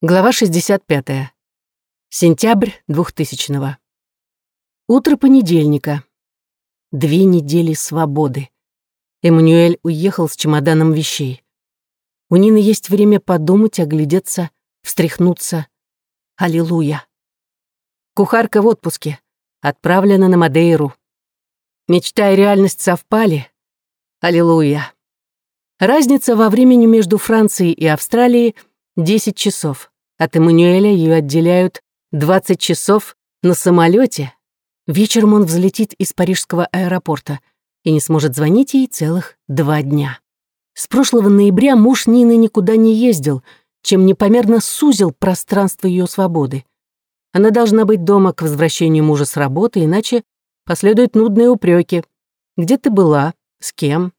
Глава 65. Сентябрь 2000-го. Утро понедельника. Две недели свободы. Эммануэль уехал с чемоданом вещей. У Нины есть время подумать, оглядеться, встряхнуться. Аллилуйя. Кухарка в отпуске. Отправлена на Мадейру. Мечта и реальность совпали. Аллилуйя. Разница во времени между Францией и Австралией — 10 часов. От Эммануэля ее отделяют 20 часов на самолете. Вечером он взлетит из парижского аэропорта и не сможет звонить ей целых два дня. С прошлого ноября муж Нины никуда не ездил, чем непомерно сузил пространство ее свободы. Она должна быть дома к возвращению мужа с работы, иначе последуют нудные упреки. Где ты была? С кем?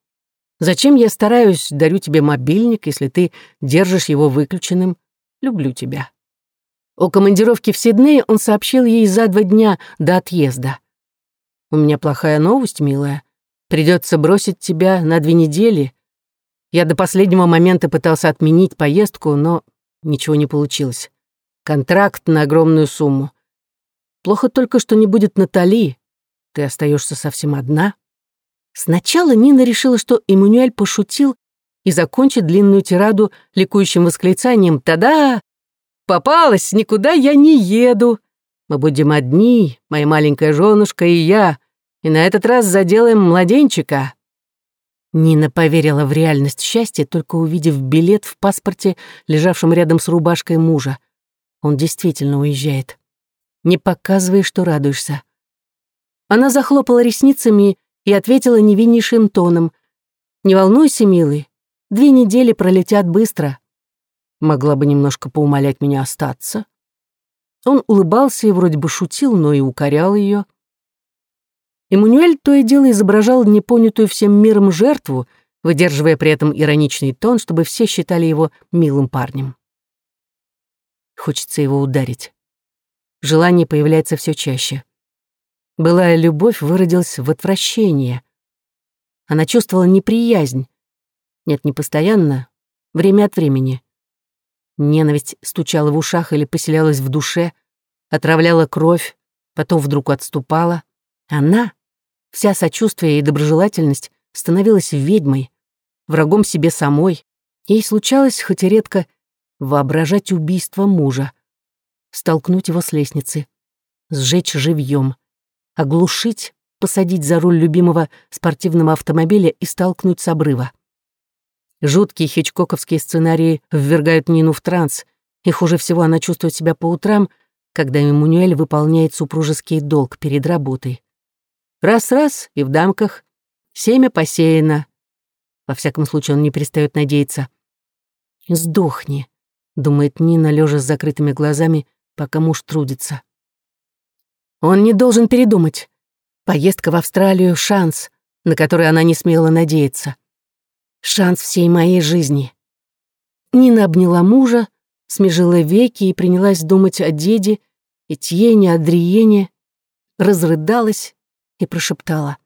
Зачем я стараюсь, дарю тебе мобильник, если ты держишь его выключенным? Люблю тебя». О командировке в Сиднее он сообщил ей за два дня до отъезда. «У меня плохая новость, милая. Придется бросить тебя на две недели. Я до последнего момента пытался отменить поездку, но ничего не получилось. Контракт на огромную сумму. Плохо только, что не будет Натали. Ты остаешься совсем одна». Сначала Нина решила, что Эммануэль пошутил и закончит длинную тираду ликующим восклицанием «Та-да! Попалась! Никуда я не еду! Мы будем одни, моя маленькая женушка и я, и на этот раз заделаем младенчика!» Нина поверила в реальность счастья, только увидев билет в паспорте, лежавшем рядом с рубашкой мужа. Он действительно уезжает. Не показывай, что радуешься. Она захлопала ресницами и ответила невиннейшим тоном. «Не волнуйся, милый, две недели пролетят быстро. Могла бы немножко поумолять меня остаться». Он улыбался и вроде бы шутил, но и укорял ее. Эммануэль то и дело изображал непонятую всем миром жертву, выдерживая при этом ироничный тон, чтобы все считали его милым парнем. Хочется его ударить. Желание появляется все чаще. Былая любовь выродилась в отвращение. Она чувствовала неприязнь. Нет, не постоянно, время от времени. Ненависть стучала в ушах или поселялась в душе, отравляла кровь, потом вдруг отступала. Она, вся сочувствие и доброжелательность, становилась ведьмой, врагом себе самой. Ей случалось, хоть и редко, воображать убийство мужа, столкнуть его с лестницы, сжечь живьем оглушить, посадить за руль любимого спортивного автомобиля и столкнуть с обрыва. Жуткие хичкоковские сценарии ввергают Нину в транс, и хуже всего она чувствует себя по утрам, когда Эммануэль выполняет супружеский долг перед работой. Раз-раз и в дамках, семя посеяно. Во всяком случае, он не перестает надеяться. «Сдохни», — думает Нина, лежа с закрытыми глазами, пока муж трудится. Он не должен передумать. Поездка в Австралию — шанс, на который она не смела надеяться. Шанс всей моей жизни. Нина обняла мужа, смежила веки и принялась думать о деде, Этьене, Адриене, разрыдалась и прошептала.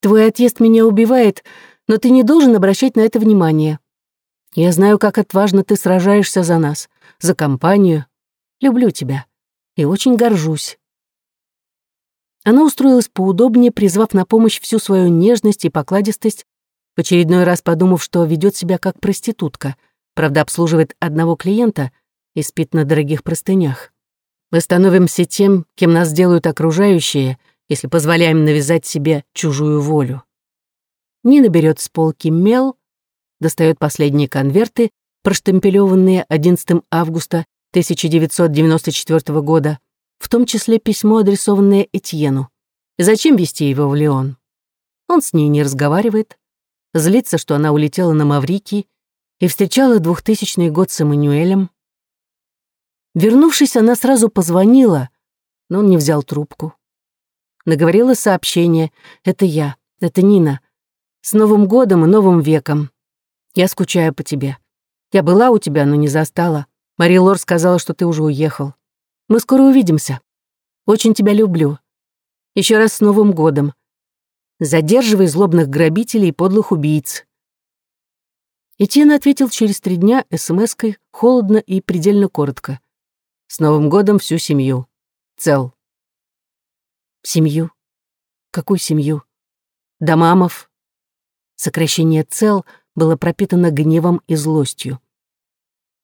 «Твой отъезд меня убивает, но ты не должен обращать на это внимание. Я знаю, как отважно ты сражаешься за нас, за компанию. Люблю тебя и очень горжусь. Она устроилась поудобнее, призвав на помощь всю свою нежность и покладистость, в очередной раз подумав, что ведет себя как проститутка, правда, обслуживает одного клиента и спит на дорогих простынях. Мы становимся тем, кем нас делают окружающие, если позволяем навязать себе чужую волю. Нина берет с полки мел, достает последние конверты, проштемпелеванные 11 августа 1994 года, в том числе письмо, адресованное Этьену. Зачем вести его в Леон? Он с ней не разговаривает, злится, что она улетела на Маврикий и встречала двухтысячный год с Эммануэлем. Вернувшись, она сразу позвонила, но он не взял трубку. Наговорила сообщение «Это я, это Нина. С Новым годом и Новым веком. Я скучаю по тебе. Я была у тебя, но не застала. Мари Лор сказала, что ты уже уехал. Мы скоро увидимся. Очень тебя люблю. Еще раз с Новым годом. Задерживай злобных грабителей и подлых убийц. Этьен ответил через три дня смс-кой холодно и предельно коротко. «С Новым годом всю семью. Цел». Семью? Какую семью? Домамов? Сокращение «цел» было пропитано гневом и злостью.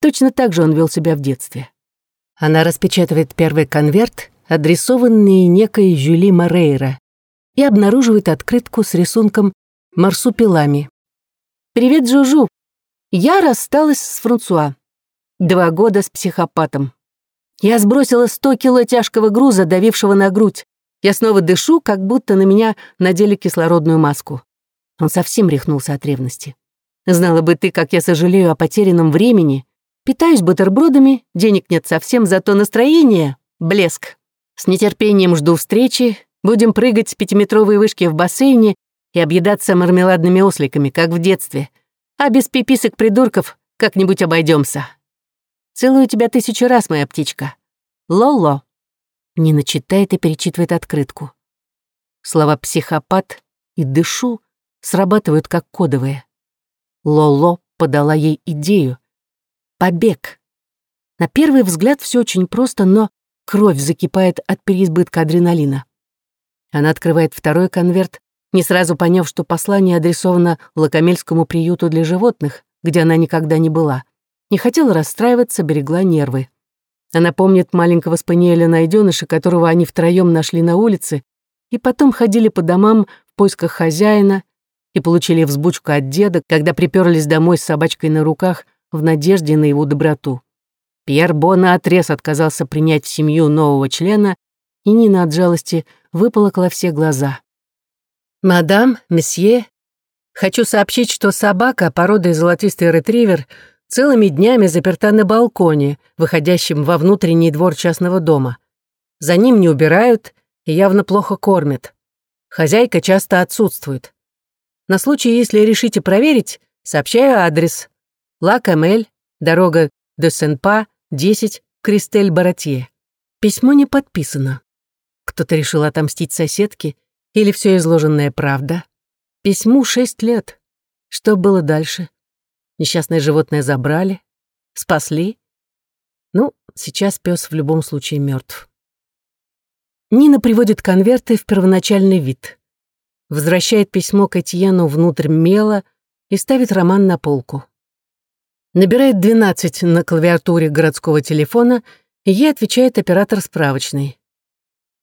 Точно так же он вел себя в детстве. Она распечатывает первый конверт, адресованный некой Жюли Морейра, и обнаруживает открытку с рисунком марсупилами. «Привет, Жужу! Я рассталась с Франсуа. Два года с психопатом. Я сбросила сто кило тяжкого груза, давившего на грудь. Я снова дышу, как будто на меня надели кислородную маску. Он совсем рехнулся от ревности. Знала бы ты, как я сожалею о потерянном времени, Питаюсь бутербродами, денег нет совсем, зато настроение — блеск. С нетерпением жду встречи, будем прыгать с пятиметровой вышки в бассейне и объедаться мармеладными осликами, как в детстве. А без пиписок придурков как-нибудь обойдемся. Целую тебя тысячу раз, моя птичка. Лоло. Нина читает и перечитывает открытку. Слова «психопат» и «дышу» срабатывают как кодовые. Лоло подала ей идею — Побег. На первый взгляд все очень просто, но кровь закипает от переизбытка адреналина. Она открывает второй конверт, не сразу поняв, что послание адресовано Лакомельскому приюту для животных, где она никогда не была. Не хотела расстраиваться, берегла нервы. Она помнит маленького спаниеля найденыша, которого они втроем нашли на улице, и потом ходили по домам в поисках хозяина и получили взбучку от деда, когда приперлись домой с собачкой на руках, в надежде на его доброту. Пьер Бона отрез отказался принять семью нового члена, и Нина от жалости выполокла все глаза. «Мадам, месье, хочу сообщить, что собака породы золотистый ретривер целыми днями заперта на балконе, выходящем во внутренний двор частного дома. За ним не убирают и явно плохо кормят. Хозяйка часто отсутствует. На случай, если решите проверить, сообщаю адрес. Ла Камель, дорога де Сен-Па, 10, Кристель-Баратье. Письмо не подписано. Кто-то решил отомстить соседке, или все изложенное правда? Письму шесть лет. Что было дальше? Несчастное животное забрали? Спасли? Ну, сейчас пес в любом случае мертв. Нина приводит конверты в первоначальный вид. Возвращает письмо к Этьену внутрь мела и ставит роман на полку. Набирает 12 на клавиатуре городского телефона, и ей отвечает оператор справочной.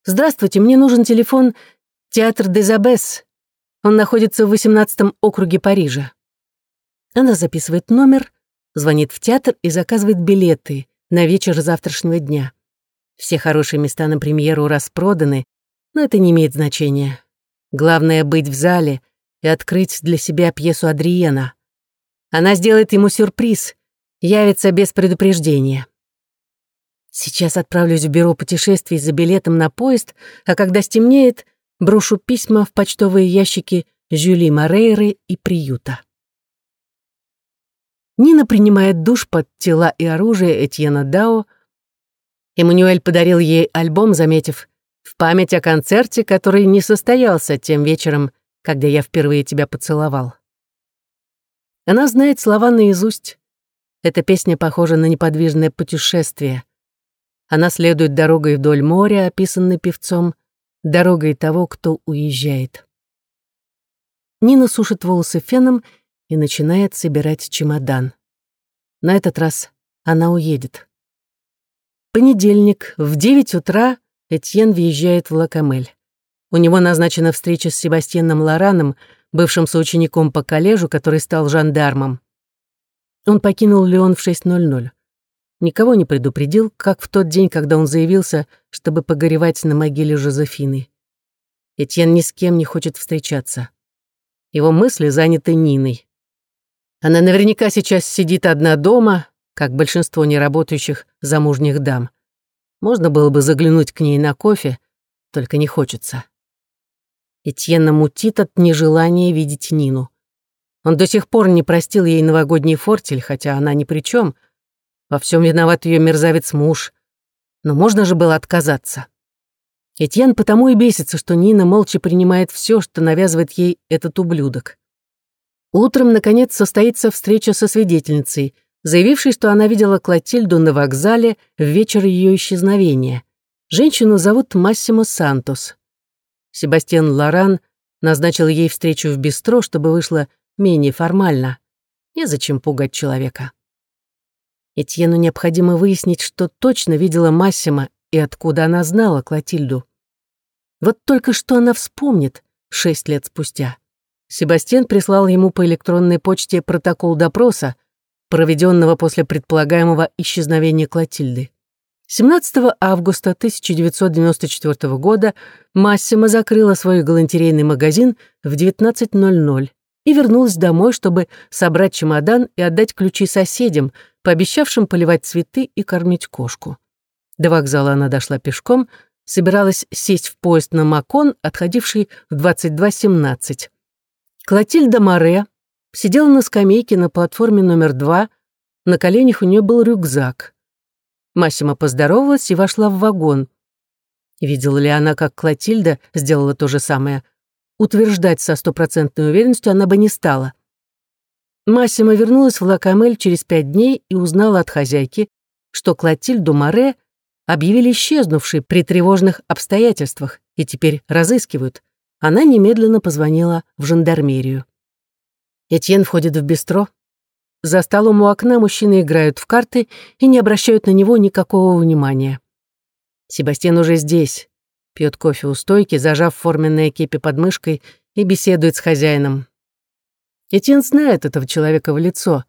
«Здравствуйте, мне нужен телефон Театр Дезабес. Он находится в 18 округе Парижа». Она записывает номер, звонит в театр и заказывает билеты на вечер завтрашнего дня. Все хорошие места на премьеру распроданы, но это не имеет значения. Главное — быть в зале и открыть для себя пьесу Адриена. Она сделает ему сюрприз, явится без предупреждения. Сейчас отправлюсь в бюро путешествий за билетом на поезд, а когда стемнеет, брошу письма в почтовые ящики Жюли Морейры и приюта. Нина принимает душ под тела и оружие Этьена Дао. Эммануэль подарил ей альбом, заметив, в память о концерте, который не состоялся тем вечером, когда я впервые тебя поцеловал. Она знает слова наизусть. Эта песня похожа на неподвижное путешествие. Она следует дорогой вдоль моря, описанной певцом, дорогой того, кто уезжает. Нина сушит волосы феном и начинает собирать чемодан. На этот раз она уедет. Понедельник, в девять утра Этьен въезжает в Лакамель. У него назначена встреча с Себастьяном Лораном, бывшим соучеником по коллежу, который стал жандармом. Он покинул Леон в 6.00. Никого не предупредил, как в тот день, когда он заявился, чтобы погоревать на могиле Жозефины. Этьен ни с кем не хочет встречаться. Его мысли заняты Ниной. Она наверняка сейчас сидит одна дома, как большинство неработающих замужних дам. Можно было бы заглянуть к ней на кофе, только не хочется. Этьена мутит от нежелания видеть Нину. Он до сих пор не простил ей новогодний фортель, хотя она ни при чем. Во всем виноват ее мерзавец-муж. Но можно же было отказаться. Этьен потому и бесится, что Нина молча принимает все, что навязывает ей этот ублюдок. Утром, наконец, состоится встреча со свидетельницей, заявившей, что она видела Клотильду на вокзале в вечер ее исчезновения. Женщину зовут Массимо Сантос. Себастьян Лоран назначил ей встречу в бистро, чтобы вышло менее формально. Незачем пугать человека. Этьену необходимо выяснить, что точно видела Массима и откуда она знала Клотильду. Вот только что она вспомнит шесть лет спустя. Себастьян прислал ему по электронной почте протокол допроса, проведенного после предполагаемого исчезновения Клотильды. 17 августа 1994 года Массима закрыла свой галантерейный магазин в 19.00 и вернулась домой, чтобы собрать чемодан и отдать ключи соседям, пообещавшим поливать цветы и кормить кошку. До вокзала она дошла пешком, собиралась сесть в поезд на Макон, отходивший в 22.17. Клотильда Море сидела на скамейке на платформе номер два, на коленях у нее был рюкзак. Массима поздоровалась и вошла в вагон. Видела ли она, как Клотильда сделала то же самое? Утверждать со стопроцентной уверенностью она бы не стала. Массима вернулась в Лакамель через пять дней и узнала от хозяйки, что Клотильду Море объявили исчезнувшей при тревожных обстоятельствах и теперь разыскивают. Она немедленно позвонила в жандармерию. Этьен входит в бистро, за столом у окна мужчины играют в карты и не обращают на него никакого внимания. Себастьян уже здесь, пьет кофе у стойки, зажав форменное кепи под мышкой и беседует с хозяином. Этьен знает этого человека в лицо.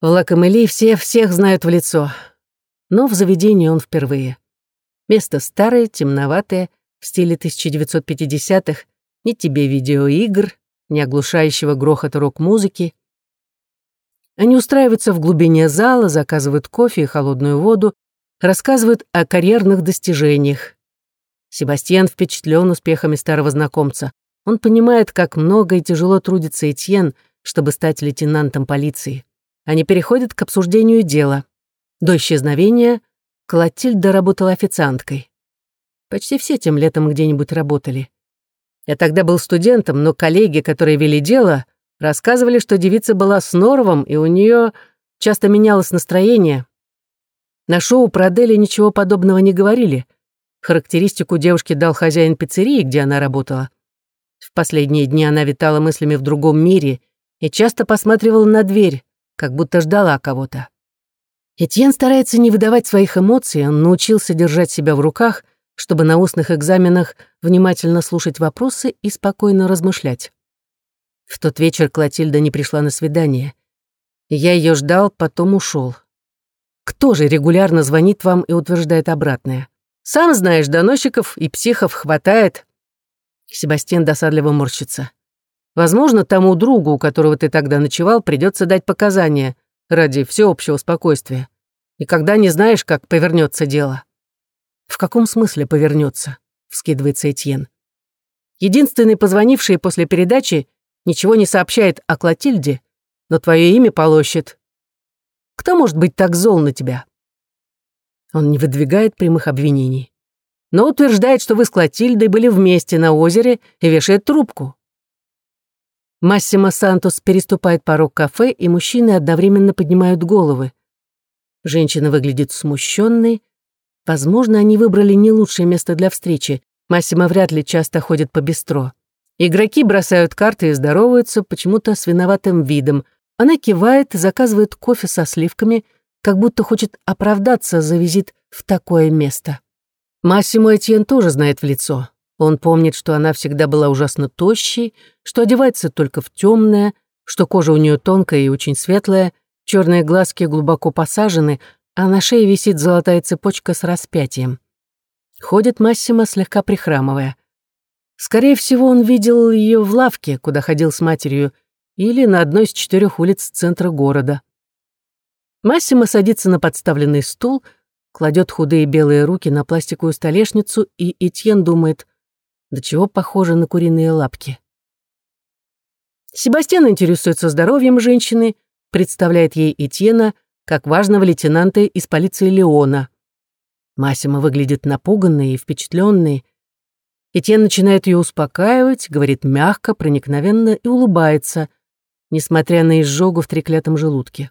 В Лакамели все всех знают в лицо. Но в заведении он впервые. Место старое, темноватое, в стиле 1950-х, ни тебе видеоигр, ни оглушающего грохота рок-музыки. Они устраиваются в глубине зала, заказывают кофе и холодную воду, рассказывают о карьерных достижениях. Себастьян впечатлен успехами старого знакомца. Он понимает, как много и тяжело трудится Этьен, чтобы стать лейтенантом полиции. Они переходят к обсуждению дела. До исчезновения Клотильда работала официанткой. Почти все тем летом где-нибудь работали. Я тогда был студентом, но коллеги, которые вели дело, Рассказывали, что девица была с норовом, и у нее часто менялось настроение. На шоу про Дели ничего подобного не говорили. Характеристику девушки дал хозяин пиццерии, где она работала. В последние дни она витала мыслями в другом мире и часто посматривала на дверь, как будто ждала кого-то. Этьен старается не выдавать своих эмоций, он научился держать себя в руках, чтобы на устных экзаменах внимательно слушать вопросы и спокойно размышлять. В тот вечер Клотильда не пришла на свидание. Я ее ждал, потом ушел. Кто же регулярно звонит вам и утверждает обратное? Сам знаешь, доносчиков и психов хватает. Себастьян досадливо морщится. Возможно, тому другу, у которого ты тогда ночевал, придется дать показания ради всеобщего спокойствия. И когда не знаешь, как повернется дело. В каком смысле повернется? вскидывается Этьен. Единственный позвонивший после передачи ничего не сообщает о Клотильде, но твое имя полощет. Кто может быть так зол на тебя?» Он не выдвигает прямых обвинений, но утверждает, что вы с Клотильдой были вместе на озере и вешает трубку. Массимо Сантос переступает порог кафе, и мужчины одновременно поднимают головы. Женщина выглядит смущенной. Возможно, они выбрали не лучшее место для встречи. Массимо вряд ли часто ходит по бистро. Игроки бросают карты и здороваются почему-то с виноватым видом. Она кивает, заказывает кофе со сливками, как будто хочет оправдаться за визит в такое место. Массимо Этьен тоже знает в лицо. Он помнит, что она всегда была ужасно тощей, что одевается только в темное, что кожа у нее тонкая и очень светлая, черные глазки глубоко посажены, а на шее висит золотая цепочка с распятием. Ходит Массимо, слегка прихрамывая. Скорее всего, он видел ее в лавке, куда ходил с матерью, или на одной из четырех улиц центра города. Массимо садится на подставленный стул, кладет худые белые руки на пластиковую столешницу, и Этьен думает, до чего похоже на куриные лапки. Себастьян интересуется здоровьем женщины, представляет ей Этьена как важного лейтенанта из полиции Леона. Массимо выглядит напуганный и впечатленный, Этьен начинает ее успокаивать, говорит мягко, проникновенно и улыбается. несмотря на изжогу в треклятом желудке.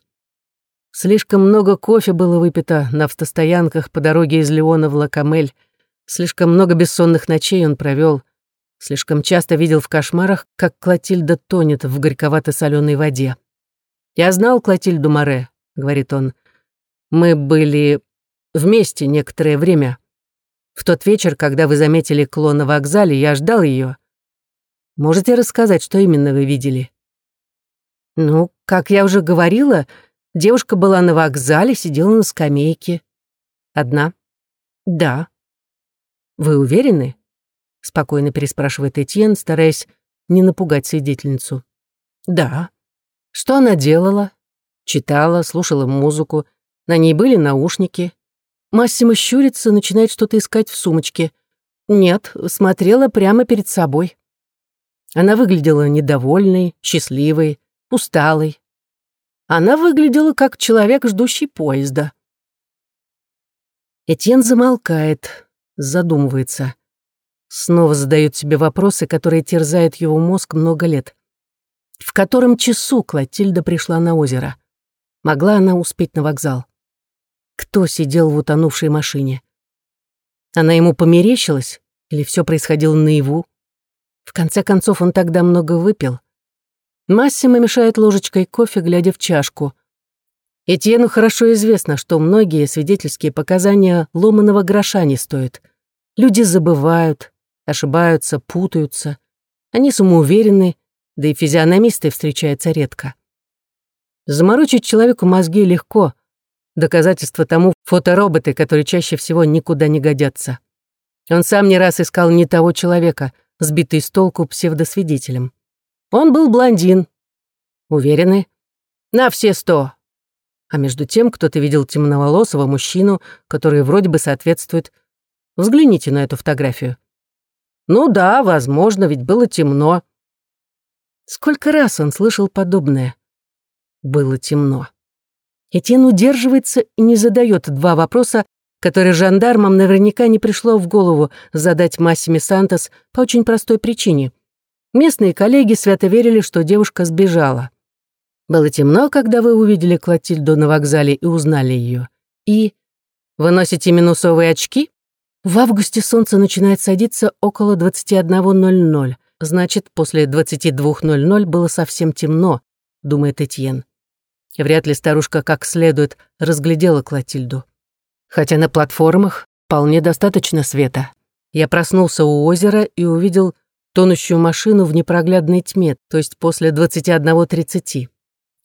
Слишком много кофе было выпито на автостоянках по дороге из Леона в Лакамель, слишком много бессонных ночей он провел, слишком часто видел в кошмарах, как Клотильда тонет в горьковато-соленой воде. «Я знал Клотильду Море», — говорит он. «Мы были вместе некоторое время. В тот вечер, когда вы заметили клон на вокзале, я ждал ее. Можете рассказать, что именно вы видели?» «Ну, как я уже говорила, девушка была на вокзале, сидела на скамейке. Одна?» «Да». «Вы уверены?» — спокойно переспрашивает Этьен, стараясь не напугать свидетельницу. «Да». «Что она делала?» «Читала, слушала музыку. На ней были наушники. Массимо щурится, начинает что-то искать в сумочке. Нет, смотрела прямо перед собой. Она выглядела недовольной, счастливой, усталой. Она выглядела как человек, ждущий поезда. Этьен замолкает, задумывается. Снова задает себе вопросы, которые терзают его мозг много лет. В котором часу Клотильда пришла на озеро? Могла она успеть на вокзал? Кто сидел в утонувшей машине. Она ему померещилась или все происходило наяву? В конце концов, он тогда много выпил. Массимо мешает ложечкой кофе, глядя в чашку. Этьену хорошо известно, что многие свидетельские показания ломаного гроша не стоят. Люди забывают, ошибаются, путаются. Они самоуверены, да и физиономисты встречаются редко. Заморочить человеку мозги легко, Доказательство тому фотороботы, которые чаще всего никуда не годятся. Он сам не раз искал не того человека, сбитый с толку псевдосвидетелем. Он был блондин. Уверены? На все сто. А между тем кто-то видел темноволосого мужчину, который вроде бы соответствует... Взгляните на эту фотографию. Ну да, возможно, ведь было темно. Сколько раз он слышал подобное? Было темно. Этьен удерживается и не задает два вопроса, которые жандармам наверняка не пришло в голову задать Массиме Сантос по очень простой причине. Местные коллеги свято верили, что девушка сбежала. Было темно, когда вы увидели Клотильду на вокзале и узнали ее. И... Вы носите минусовые очки? В августе солнце начинает садиться около 21.00. Значит, после 22.00 было совсем темно, думает Этьен. Вряд ли старушка как следует разглядела Клотильду. Хотя на платформах вполне достаточно света. Я проснулся у озера и увидел тонущую машину в непроглядной тьме, то есть после 21.30.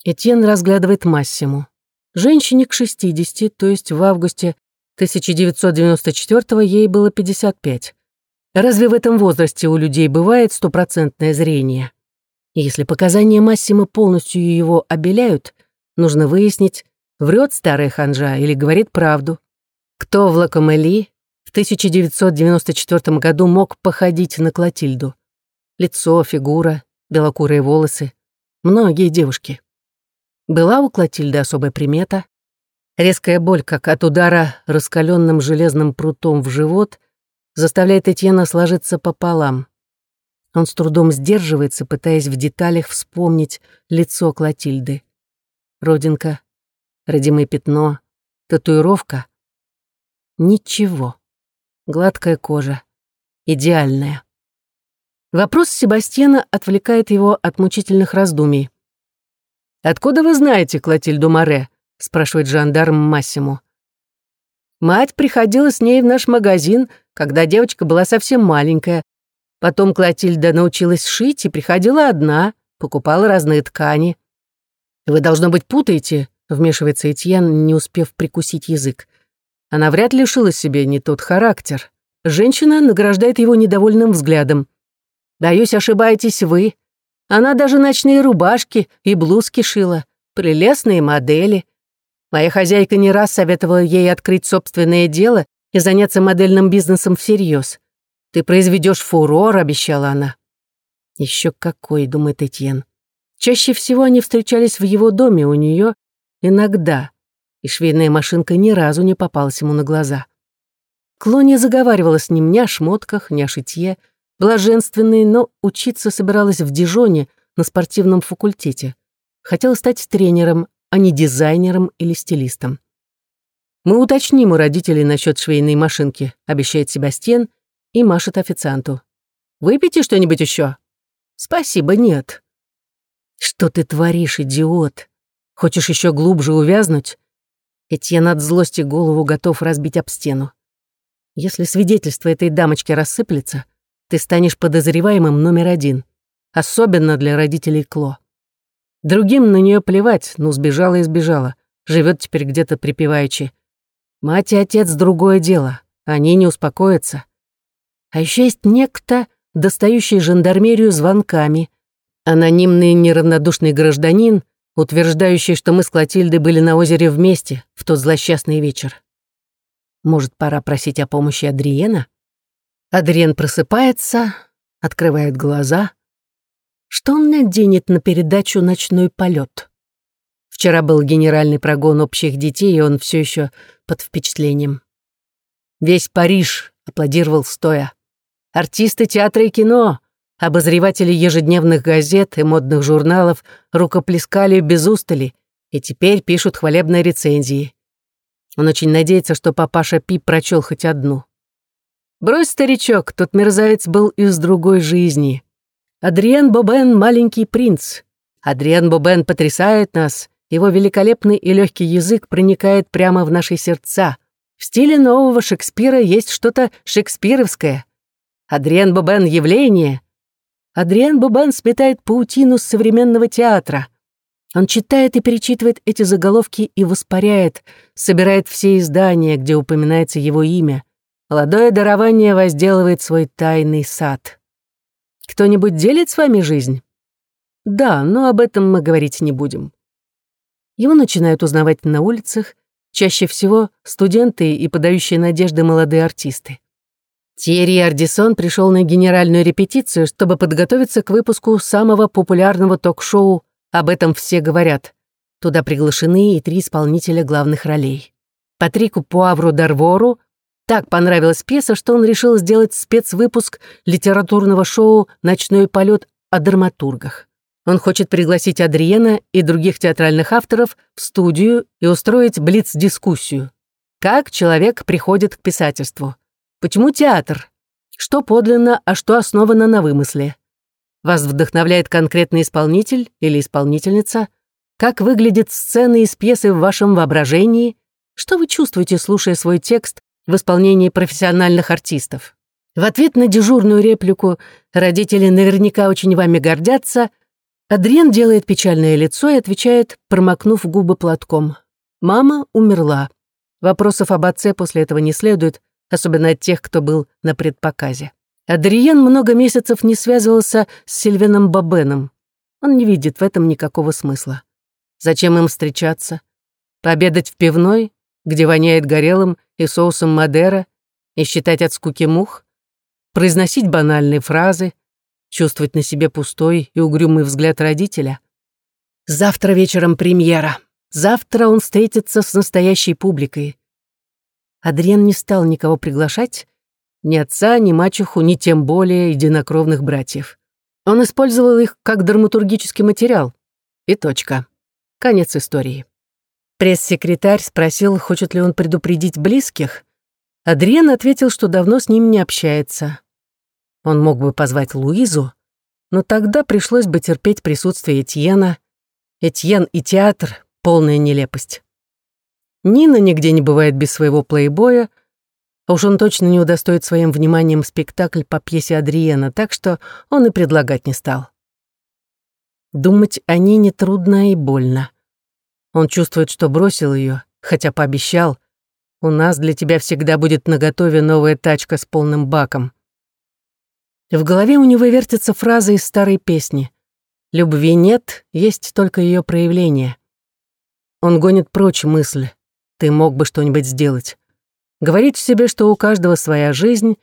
Этьен разглядывает Массиму. Женщине к 60, то есть в августе 1994 ей было 55. Разве в этом возрасте у людей бывает стопроцентное зрение? Если показания Массимы полностью его обеляют, Нужно выяснить, врет старая ханжа или говорит правду. Кто в Лакомели в 1994 году мог походить на Клотильду? Лицо, фигура, белокурые волосы. Многие девушки. Была у Клотильды особая примета. Резкая боль, как от удара раскаленным железным прутом в живот, заставляет Этьена сложиться пополам. Он с трудом сдерживается, пытаясь в деталях вспомнить лицо Клотильды родинка, родимое пятно, татуировка. Ничего. Гладкая кожа. Идеальная. Вопрос Себастьяна отвлекает его от мучительных раздумий. «Откуда вы знаете Клотильду Море?» — спрашивает жандарм Массиму. «Мать приходила с ней в наш магазин, когда девочка была совсем маленькая. Потом Клотильда научилась шить и приходила одна, покупала разные ткани. «Вы, должно быть, путаете», — вмешивается Этьен, не успев прикусить язык. Она вряд ли лишила себе не тот характер. Женщина награждает его недовольным взглядом. «Боюсь, ошибаетесь вы. Она даже ночные рубашки и блузки шила. Прелестные модели. Моя хозяйка не раз советовала ей открыть собственное дело и заняться модельным бизнесом всерьез. Ты произведешь фурор», — обещала она. Еще какой, думает Этьен. Чаще всего они встречались в его доме у нее иногда, и швейная машинка ни разу не попалась ему на глаза. Клония заговаривала с ним ни о шмотках, ни о шитье, была женственной, но учиться собиралась в Дижоне на спортивном факультете, хотела стать тренером, а не дизайнером или стилистом. «Мы уточним у родителей насчет швейной машинки», обещает Себастьян и машет официанту. «Выпейте что-нибудь еще?» «Спасибо, нет». «Что ты творишь, идиот? Хочешь еще глубже увязнуть?» Этьен от злости голову готов разбить об стену. «Если свидетельство этой дамочки рассыплется, ты станешь подозреваемым номер один, особенно для родителей Кло. Другим на нее плевать, ну сбежала и сбежала, живет теперь где-то припеваючи. Мать и отец — другое дело, они не успокоятся. А еще есть некто, достающий жандармерию звонками, анонимный неравнодушный гражданин, утверждающий, что мы с Клотильдой были на озере вместе в тот злосчастный вечер. Может, пора просить о помощи Адриена? Адриен просыпается, открывает глаза. Что он наденет на передачу «Ночной полет»? Вчера был генеральный прогон общих детей, и он все еще под впечатлением. Весь Париж аплодировал стоя. Артисты театра и кино, обозреватели ежедневных газет и модных журналов рукоплескали без устали и теперь пишут хвалебные рецензии. Он очень надеется, что папаша Пип прочел хоть одну. «Брось, старичок, тот мерзавец был из другой жизни. Адриен Бобен — маленький принц. Адриен Бобен потрясает нас, его великолепный и легкий язык проникает прямо в наши сердца. В стиле нового Шекспира есть что-то шекспировское. Адриен Бобен — явление. Адриен Бобен сметает паутину современного театра. Он читает и перечитывает эти заголовки и воспаряет, собирает все издания, где упоминается его имя. Молодое дарование возделывает свой тайный сад. Кто-нибудь делит с вами жизнь? Да, но об этом мы говорить не будем. Его начинают узнавать на улицах, чаще всего студенты и подающие надежды молодые артисты. Тьерри Ардисон пришел на генеральную репетицию, чтобы подготовиться к выпуску самого популярного ток-шоу «Об этом все говорят». Туда приглашены и три исполнителя главных ролей. Патрику Пуавру Дарвору так понравилась пьеса, что он решил сделать спецвыпуск литературного шоу «Ночной полет» о драматургах. Он хочет пригласить Адриена и других театральных авторов в студию и устроить блиц-дискуссию. Как человек приходит к писательству? Почему театр? Что подлинно, а что основано на вымысле? Вас вдохновляет конкретный исполнитель или исполнительница? Как выглядят сцены из пьесы в вашем воображении? Что вы чувствуете, слушая свой текст в исполнении профессиональных артистов? В ответ на дежурную реплику «Родители наверняка очень вами гордятся» Адриен делает печальное лицо и отвечает, промокнув губы платком. «Мама умерла. Вопросов об отце после этого не следует, особенно от тех, кто был на предпоказе. Адриен много месяцев не связывался с Сильвеном Бабеном. Он не видит в этом никакого смысла. Зачем им встречаться? Пообедать в пивной, где воняет горелым и соусом Мадера, и считать от скуки мух? Произносить банальные фразы — чувствовать на себе пустой и угрюмый взгляд родителя. Завтра вечером премьера. Завтра он встретится с настоящей публикой. Адриан не стал никого приглашать, ни отца, ни мачеху, ни тем более единокровных братьев. Он использовал их как драматургический материал. И точка. Конец истории. Пресс-секретарь спросил, хочет ли он предупредить близких. Адриан ответил, что давно с ним не общается. Он мог бы позвать Луизу, но тогда пришлось бы терпеть присутствие Этьена. Этьен и театр — полная нелепость. Нина нигде не бывает без своего плейбоя, а уж он точно не удостоит своим вниманием спектакль по пьесе Адриена, так что он и предлагать не стал. Думать о Нине трудно и больно. Он чувствует, что бросил ее, хотя пообещал, «У нас для тебя всегда будет наготове новая тачка с полным баком». В голове у него вертится фраза из старой песни. «Любви нет, есть только ее проявление». Он гонит прочь мысль. «Ты мог бы что-нибудь сделать». Говорит себе, что у каждого своя жизнь,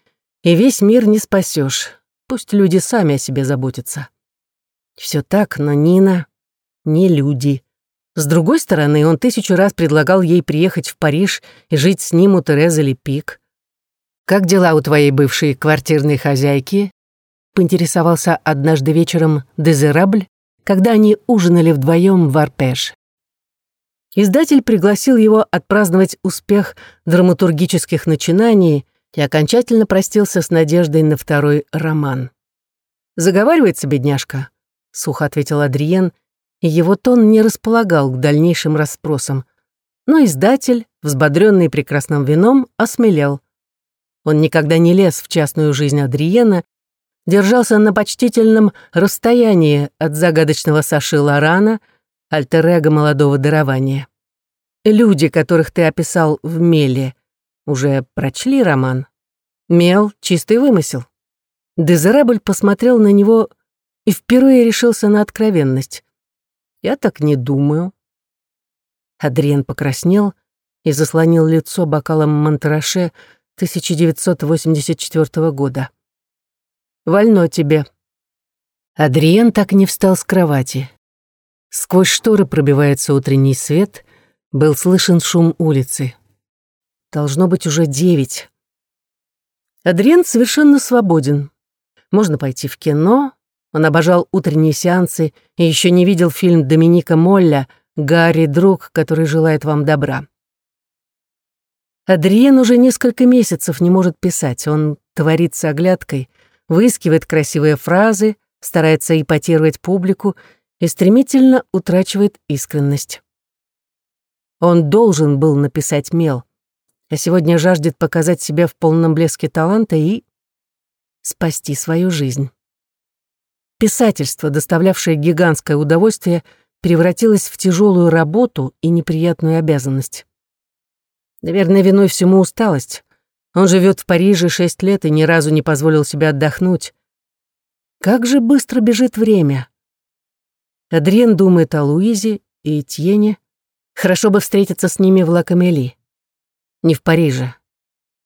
и весь мир не спасешь. Пусть люди сами о себе заботятся. Все так, но Нина не люди. С другой стороны, он тысячу раз предлагал ей приехать в Париж и жить с ним у Терезы Лепик. «Как дела у твоей бывшей квартирной хозяйки?» — поинтересовался однажды вечером Дезерабль, когда они ужинали вдвоем в Арпеш. Издатель пригласил его отпраздновать успех драматургических начинаний и окончательно простился с надеждой на второй роман. «Заговаривается, бедняжка», — сухо ответил Адриен, и его тон не располагал к дальнейшим расспросам. Но издатель, взбодренный прекрасным вином, осмелел. Он никогда не лез в частную жизнь Адриена, держался на почтительном расстоянии от загадочного Саши Лорана, альтер молодого дарования. Люди, которых ты описал в «Меле», уже прочли роман? Мел — чистый вымысел. Дезерабль посмотрел на него и впервые решился на откровенность. «Я так не думаю». Адриен покраснел и заслонил лицо бокалом Монтраше 1984 года. «Вольно тебе». Адриен так не встал с кровати. Сквозь шторы пробивается утренний свет, был слышен шум улицы. Должно быть уже девять. Адриен совершенно свободен. Можно пойти в кино. Он обожал утренние сеансы и еще не видел фильм Доминика Молля «Гарри, друг, который желает вам добра». Адриен уже несколько месяцев не может писать. Он творится оглядкой, выискивает красивые фразы, старается ипотировать публику и стремительно утрачивает искренность. Он должен был написать мел, а сегодня жаждет показать себя в полном блеске таланта и спасти свою жизнь. Писательство, доставлявшее гигантское удовольствие, превратилось в тяжелую работу и неприятную обязанность. Наверное, виной всему усталость. Он живет в Париже шесть лет и ни разу не позволил себе отдохнуть. Как же быстро бежит время. Адриен думает о Луизе и Этьене. Хорошо бы встретиться с ними в Лакамели. Не в Париже.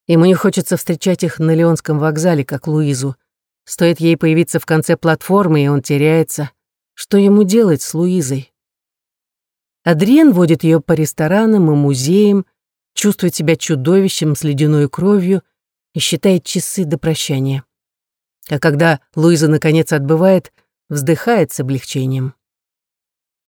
Ему не хочется встречать их на Леонском вокзале, как Луизу. Стоит ей появиться в конце платформы, и он теряется. Что ему делать с Луизой? Адриен водит ее по ресторанам и музеям, чувствует себя чудовищем с ледяной кровью и считает часы до прощания. А когда Луиза наконец отбывает, вздыхает с облегчением.